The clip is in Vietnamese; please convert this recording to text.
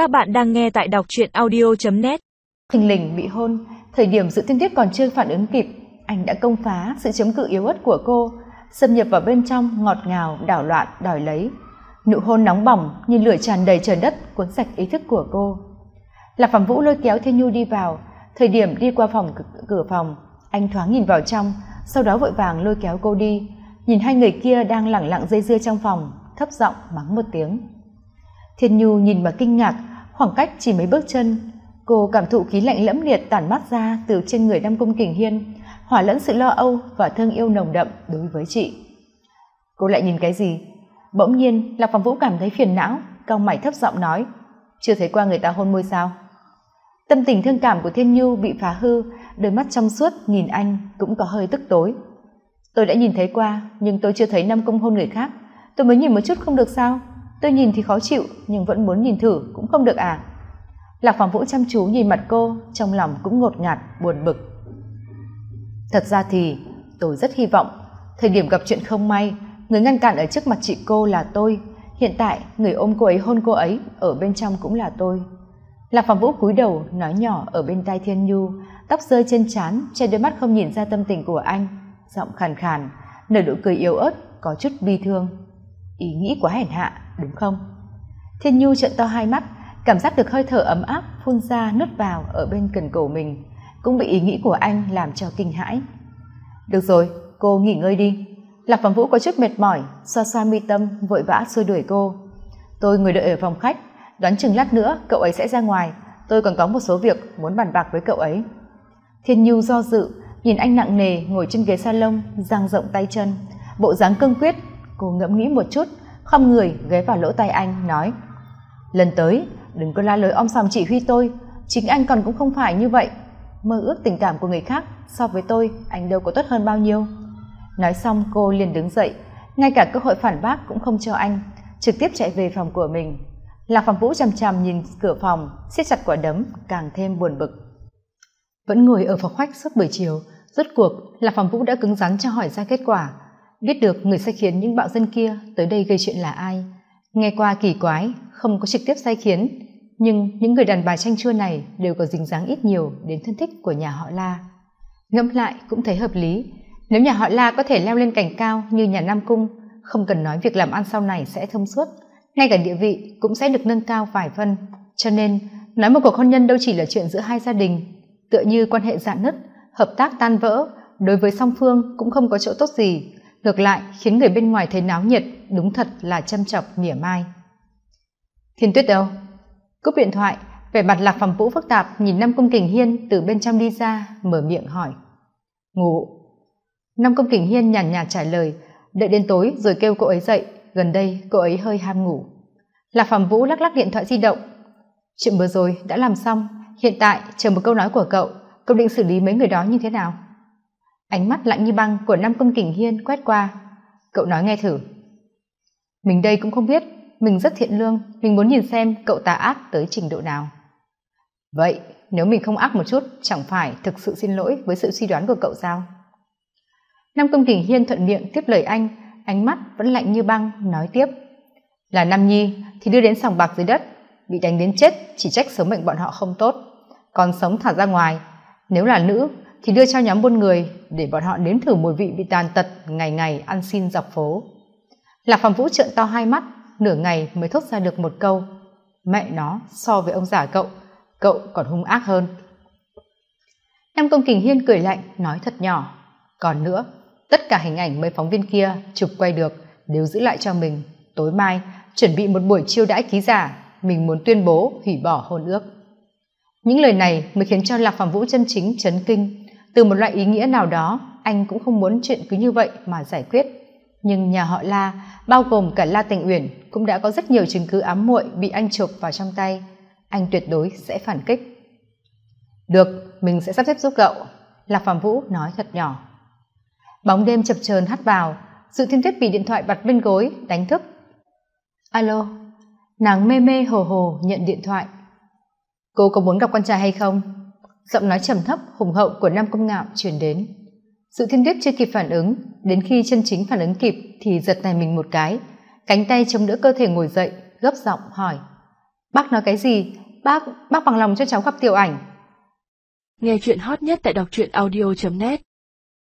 Các bạn đang nghe tại đọc truyện audio.net Thình lình bị hôn, thời điểm sự tiên tiết còn chưa phản ứng kịp, anh đã công phá sự chống cự yếu ớt của cô, xâm nhập vào bên trong ngọt ngào, đảo loạn, đòi lấy. Nụ hôn nóng bỏng như lửa tràn đầy trời đất cuốn sạch ý thức của cô. Lạc Phạm Vũ lôi kéo Thiên Nhu đi vào, thời điểm đi qua phòng cửa phòng, anh thoáng nhìn vào trong, sau đó vội vàng lôi kéo cô đi, nhìn hai người kia đang lẳng lặng dây dưa trong phòng, thấp giọng mắng một tiếng. Thiên Nhu nhìn mà kinh ngạc, khoảng cách chỉ mấy bước chân, cô cảm thụ khí lạnh lẫm liệt tản mát ra từ trên người Nam Cung Kình Hiên, hòa lẫn sự lo âu và thương yêu nồng đậm đối với chị. Cô lại nhìn cái gì? Bỗng nhiên, Lạc Phạm Vũ cảm thấy phiền não, cau mày thấp giọng nói, chưa thấy qua người ta hôn môi sao? Tâm tình thương cảm của Thiên Nhu bị phá hư, đôi mắt trong suốt nhìn anh cũng có hơi tức tối. Tôi đã nhìn thấy qua, nhưng tôi chưa thấy Nam công hôn người khác. Tôi mới nhìn một chút không được sao? Tôi nhìn thì khó chịu, nhưng vẫn muốn nhìn thử, cũng không được à? Lạc Phạm Vũ chăm chú nhìn mặt cô, trong lòng cũng ngột ngạt, buồn bực. Thật ra thì, tôi rất hy vọng, thời điểm gặp chuyện không may, người ngăn cản ở trước mặt chị cô là tôi. Hiện tại, người ôm cô ấy hôn cô ấy, ở bên trong cũng là tôi. Lạc Phạm Vũ cúi đầu, nói nhỏ ở bên tai Thiên Nhu, tóc rơi trên trán, che đôi mắt không nhìn ra tâm tình của anh, giọng khàn khàn, nở nụ cười yếu ớt, có chút bi thương. Ý nghĩ quá hèn hạ, đúng không? Thiên Nhu trợn to hai mắt, cảm giác được hơi thở ấm áp phun ra nuốt vào ở bên cần cổ mình, cũng bị ý nghĩ của anh làm cho kinh hãi. Được rồi, cô nghỉ ngơi đi. Lạc Phạm Vũ có chút mệt mỏi, xoa xoa mi tâm, vội vã xua đuổi cô. Tôi ngồi đợi ở phòng khách, đoán chừng lát nữa cậu ấy sẽ ra ngoài, tôi còn có một số việc muốn bàn bạc với cậu ấy. Thiên Nhu do dự, nhìn anh nặng nề ngồi trên ghế salon, dang rộng tay chân, bộ dáng cương quyết, cô ngẫm nghĩ một chút, không người ghé vào lỗ tai anh nói: "Lần tới, đừng có la lối om sòm chỉ huy tôi, chính anh còn cũng không phải như vậy, mơ ước tình cảm của người khác so với tôi, anh đâu có tốt hơn bao nhiêu." Nói xong cô liền đứng dậy, ngay cả cơ hội phản bác cũng không cho anh, trực tiếp chạy về phòng của mình. Lạc Phạm Vũ chằm chằm nhìn cửa phòng, siết chặt quả đấm, càng thêm buồn bực. Vẫn ngồi ở phòng khách suốt buổi chiều, rốt cuộc Lạc Phạm Vũ đã cứng rắn cho hỏi ra kết quả, biết được người sai khiến những bạo dân kia tới đây gây chuyện là ai. Nghe qua kỳ quái, không có trực tiếp sai khiến, nhưng những người đàn bà tranh chua này đều có dính dáng ít nhiều đến thân thích của nhà họ La. Ngẫm lại cũng thấy hợp lý, nếu nhà họ La có thể leo lên cảnh cao như nhà Nam Cung, không cần nói việc làm ăn sau này sẽ thông suốt, ngay cả địa vị cũng sẽ được nâng cao vài phân. Cho nên, nói một cuộc hôn nhân đâu chỉ là chuyện giữa hai gia đình, tựa như quan hệ dạn nứt, hợp tác tan vỡ, đối với song phương cũng không có chỗ tốt gì, ngược lại khiến người bên ngoài thấy náo nhiệt, đúng thật là châm chọc mỉa mai. Thiên Tuyết đâu? Cúp điện thoại, vẻ mặt Lạc Phàm Vũ phức tạp nhìn năm công Kình Hiên từ bên trong đi ra, mở miệng hỏi. Ngủ. năm công Kình Hiên nhàn nhạt trả lời, đợi đến tối rồi kêu cô ấy dậy, gần đây cô ấy hơi ham ngủ. Lạc Phàm Vũ lắc lắc điện thoại di động. Chuyện vừa rồi đã làm xong, hiện tại chờ một câu nói của cậu, cậu định xử lý mấy người đó như thế nào? Ánh mắt lạnh như băng của Nam Cung Kình Hiên quét qua. Cậu nói nghe thử. Mình đây cũng không biết, mình rất thiện lương, mình muốn nhìn xem cậu ta ác tới trình độ nào. Vậy, nếu mình không ác một chút, chẳng phải thực sự xin lỗi với sự suy đoán của cậu sao? Nam Cung Kình Hiên thuận miệng tiếp lời anh, ánh mắt vẫn lạnh như băng, nói tiếp. Là Nam Nhi thì đưa đến sòng bạc dưới đất, bị đánh đến chết chỉ trách số mệnh bọn họ không tốt. Còn sống thả ra ngoài, nếu là nữ thì đưa cho nhóm buôn người để bọn họ nếm thử mùi vị bị tàn tật ngày ngày ăn xin dọc phố. Lạc Phạm Vũ trợn to hai mắt, nửa ngày mới thốt ra được một câu. Mẹ nó, so với ông già cậu, cậu còn hung ác hơn. Nam Công Kình Hiên cười lạnh, nói thật nhỏ. Còn nữa, tất cả hình ảnh mấy phóng viên kia chụp quay được đều giữ lại cho mình. Tối mai, chuẩn bị một buổi chiêu đãi ký giả, mình muốn tuyên bố hủy bỏ hôn ước. Những lời này mới khiến cho Lạc Phạm Vũ chân chính chấn kinh. Từ một loại ý nghĩa nào đó, anh cũng không muốn chuyện cứ như vậy mà giải quyết. Nhưng nhà họ La, bao gồm cả La Tịnh Uyển, cũng đã có rất nhiều chứng cứ ám muội bị anh chộp vào trong tay. Anh tuyệt đối sẽ phản kích. Được, mình sẽ sắp xếp giúp cậu. Lạc Phạm Vũ nói thật nhỏ. Bóng đêm chập chờn hắt vào, sự Thiên Tuyết bị điện thoại bật bên gối, đánh thức. Alo, nàng mê mê hồ hồ nhận điện thoại. Cô có muốn gặp con trai hay không? Giọng nói trầm thấp, hùng hậu của Nam Công Ngạo truyền đến. Sự Thiên Tuyết chưa kịp phản ứng, đến khi chân chính phản ứng kịp thì giật tay mình một cái, cánh tay chống đỡ cơ thể ngồi dậy, gấp giọng hỏi. bác nói cái gì bác bác bằng lòng cho cháu gặp tiểu ảnh nghe chuyện hot nhất tại đọc truyện audio net